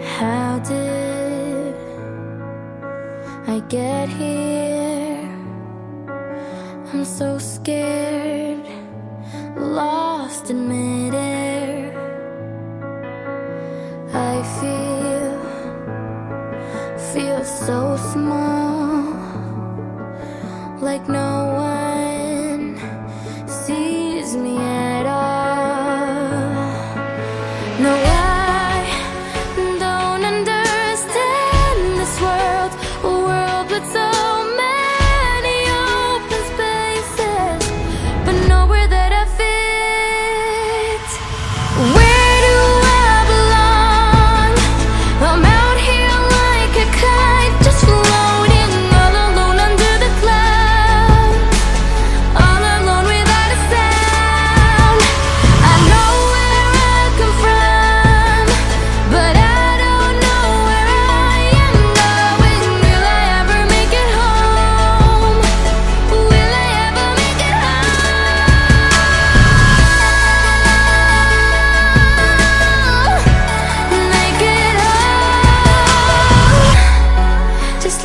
How did I get here? I'm so scared, lost in midair. I feel, feel so small, like no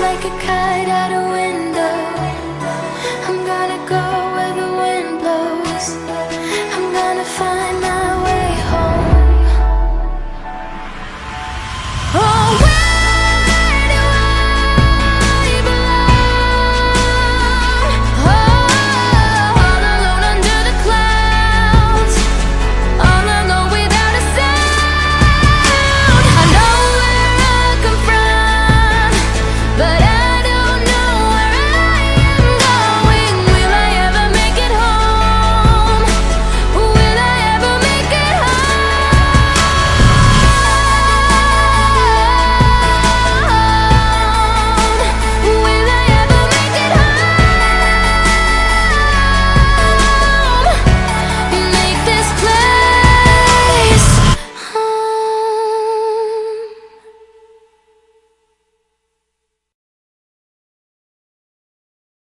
like a kite out of wind.